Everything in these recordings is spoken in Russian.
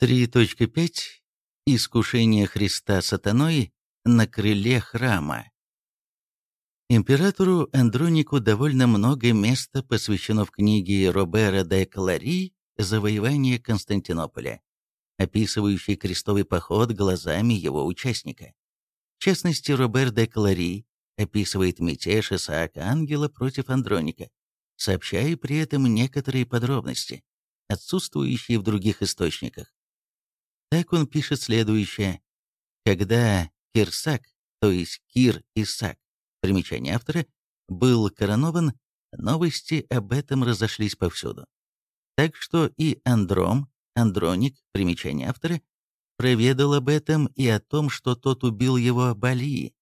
3.5. Искушение Христа сатаной на крыле храма. Императору Андронику довольно много места посвящено в книге Робера де Клари «Завоевание Константинополя», описывающей крестовый поход глазами его участника. В частности, Робер де Клари описывает мятеж Исаака Ангела против Андроника, сообщая при этом некоторые подробности, отсутствующие в других источниках. Так он пишет следующее. Когда Кирсак, то есть Кир Исак, примечание автора, был коронован, новости об этом разошлись повсюду. Так что и Андром, Андроник, примечание автора, проведал об этом и о том, что тот убил его Балии,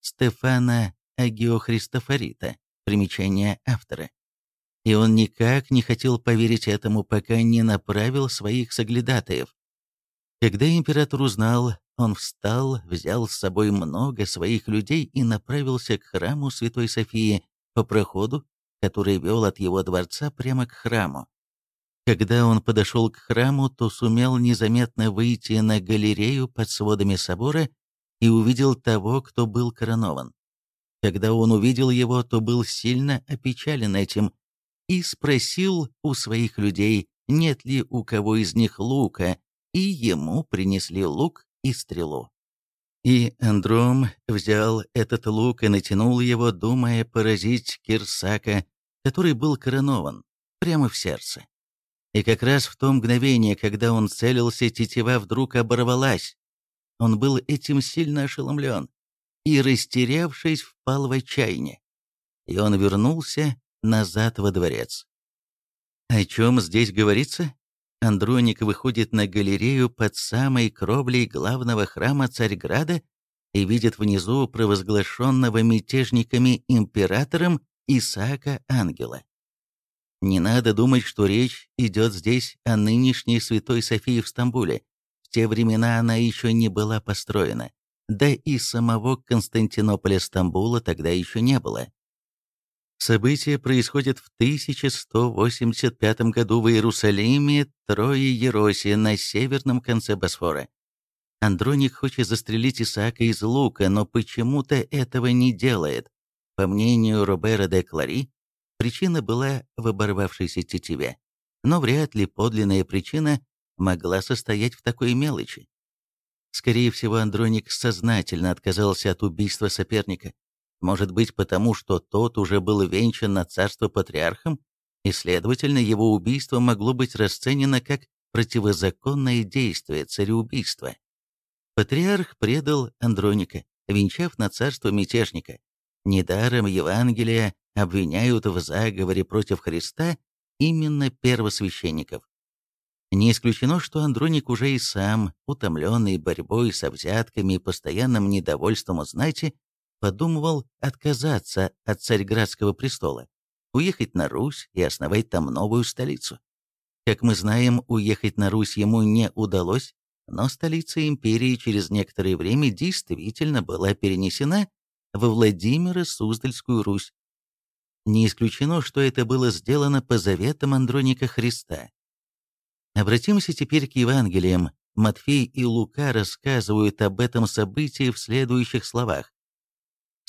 Стефана Агиохристофорита, примечание автора. И он никак не хотел поверить этому, пока не направил своих соглядатаев. Когда император узнал, он встал, взял с собой много своих людей и направился к храму Святой Софии по проходу, который вел от его дворца прямо к храму. Когда он подошел к храму, то сумел незаметно выйти на галерею под сводами собора и увидел того, кто был коронован. Когда он увидел его, то был сильно опечален этим и спросил у своих людей, нет ли у кого из них лука, и ему принесли лук и стрелу. И Андром взял этот лук и натянул его, думая поразить Кирсака, который был коронован, прямо в сердце. И как раз в то мгновение, когда он целился, тетива вдруг оборвалась. Он был этим сильно ошеломлен и, растерявшись, впал в отчаяние. И он вернулся назад во дворец. О чем здесь говорится? Андроник выходит на галерею под самой кровлей главного храма Царьграда и видит внизу провозглашенного мятежниками императором Исаака Ангела. Не надо думать, что речь идет здесь о нынешней Святой Софии в Стамбуле. В те времена она еще не была построена. Да и самого Константинополя Стамбула тогда еще не было. Событие происходит в 1185 году в Иерусалиме, Трое Еросия, на северном конце Босфора. Андроник хочет застрелить Исаака из лука, но почему-то этого не делает. По мнению Робера де Клари, причина была в оборвавшейся тетиве. Но вряд ли подлинная причина могла состоять в такой мелочи. Скорее всего, Андроник сознательно отказался от убийства соперника. Может быть, потому что тот уже был венчан на царство патриархом, и, следовательно, его убийство могло быть расценено как противозаконное действие цареубийства. Патриарх предал Андроника, венчав на царство мятежника. Недаром Евангелия обвиняют в заговоре против Христа именно первосвященников. Не исключено, что Андроник уже и сам, утомленный борьбой со взятками и постоянным недовольством знати, подумывал отказаться от царьградского престола, уехать на Русь и основать там новую столицу. Как мы знаем, уехать на Русь ему не удалось, но столица империи через некоторое время действительно была перенесена во Владимиро-Суздальскую Русь. Не исключено, что это было сделано по заветам Андроника Христа. Обратимся теперь к Евангелиям. Матфей и Лука рассказывают об этом событии в следующих словах.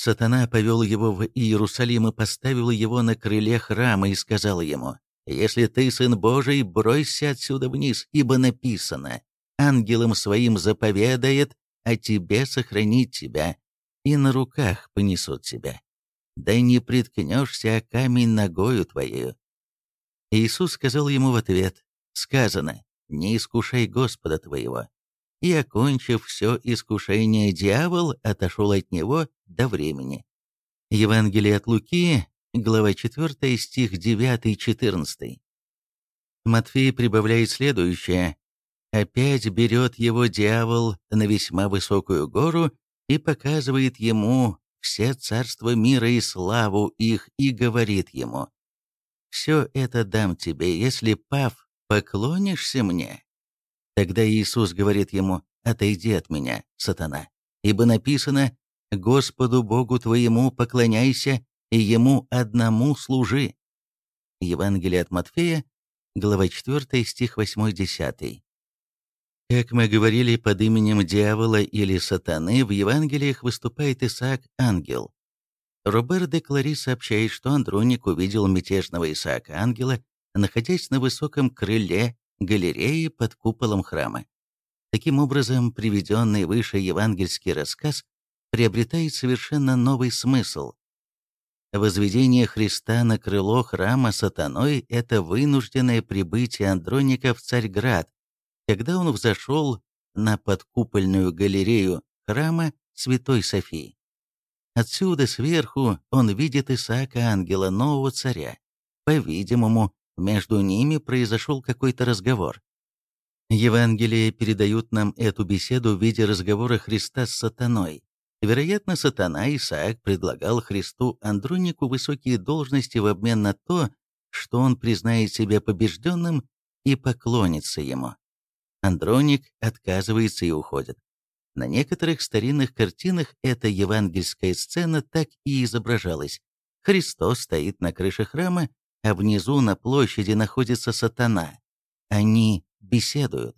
Сатана повел его в Иерусалим и поставил его на крыле храма и сказал ему, «Если ты сын Божий, бросься отсюда вниз, ибо написано, ангелом своим заповедает, а тебе сохранить тебя, и на руках понесут тебя. Да не приткнешься о камень ногою твоею». Иисус сказал ему в ответ, «Сказано, не искушай Господа твоего, и, окончив все искушение, дьявол отошел от него до времени. Евангелие от Луки, глава 4, стих 9-14. Матфей прибавляет следующее. «Опять берет его дьявол на весьма высокую гору и показывает ему все царства мира и славу их, и говорит ему, «Все это дам тебе, если, пав, поклонишься мне». Тогда Иисус говорит ему, «Отойди от меня, сатана, ибо написано, Господу Богу твоему поклоняйся и Ему одному служи». Евангелие от Матфея, глава 4, стих 8-10. Как мы говорили, под именем дьявола или сатаны в Евангелиях выступает Исаак Ангел. Робер де Клари сообщает, что Андроник увидел мятежного Исаака Ангела, находясь на высоком крыле галереи под куполом храма. Таким образом, приведенный выше евангельский рассказ приобретает совершенно новый смысл. Возведение Христа на крыло храма сатаной – это вынужденное прибытие Андроника в Царьград, когда он взошел на подкупольную галерею храма Святой Софии. Отсюда сверху он видит Исаака Ангела, нового царя. По-видимому, между ними произошел какой-то разговор. Евангелия передают нам эту беседу в виде разговора Христа с сатаной. Вероятно, сатана Исаак предлагал Христу Андронику высокие должности в обмен на то, что он признает себя побежденным и поклонится ему. Андроник отказывается и уходит. На некоторых старинных картинах эта евангельская сцена так и изображалась. Христос стоит на крыше храма, а внизу на площади находится сатана. Они беседуют.